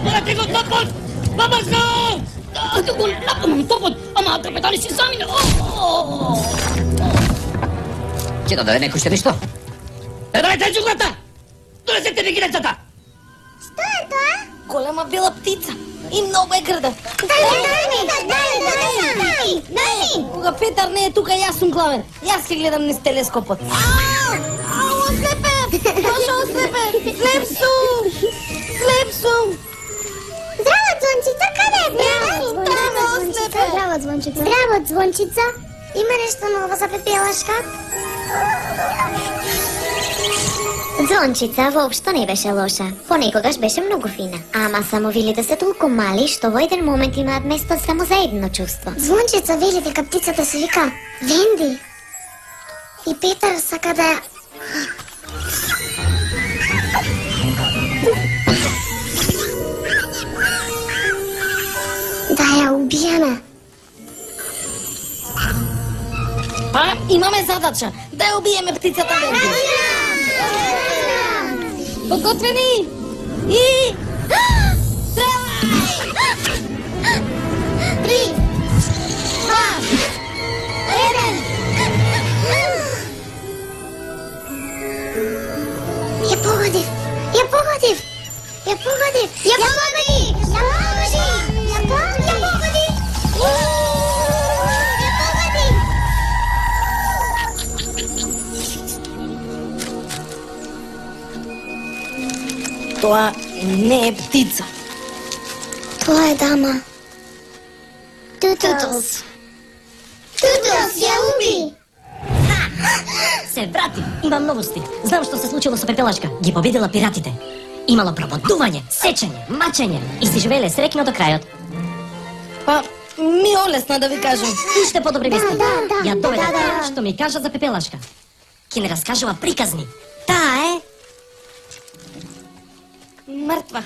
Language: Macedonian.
Отворете го топот! Побрзо! А, да го напомам топот, ама капетани си замина. Ќе додаде некој ще ништо? Предавајте джуглата! Донесете ми гинецата! Што е тоа? Голема бела птица и многу е грда. Дај, дај ми, дај, дај, дај, дај ми. Кога Петар не е тука, јас сум главен. Јас ќе гледам низ телескопот. Ау! Ау, ослепе! Боже, ослепе! Слеп Здраво, Звончица. Здраво, Звончица. Има нешто ново за пепелашка? Звончица воопшто не беше лоша. Понекогаш беше многу фина. Ама само вилите се толку мали што во еден момент имаат место само за едно чувство. Звончица вели дека птицата се вика Венди. И Петар сака да ја... Да ја убиеме. Па, имаме задача да ја убиеме птицата Венди. Подготвени? И... Три, два, еден. Ја погодив, ја погодив, ја погодив, ја погодив, Тоа не е птица. Тоа е дама. Тутус. Тутус, ја уби. Се врати! Имам новости. Знам што се случило со пепелашка. Ги победила пиратите. Имало прободување, сечење, мачење и си живееле среќно до крајот. Па, ми олесна да ви кажам. Уште подобри вести. да, да. Ја доведа Да, да. што ми кажа за пепелашка. Ке не раскажува приказни. Таа е мертва.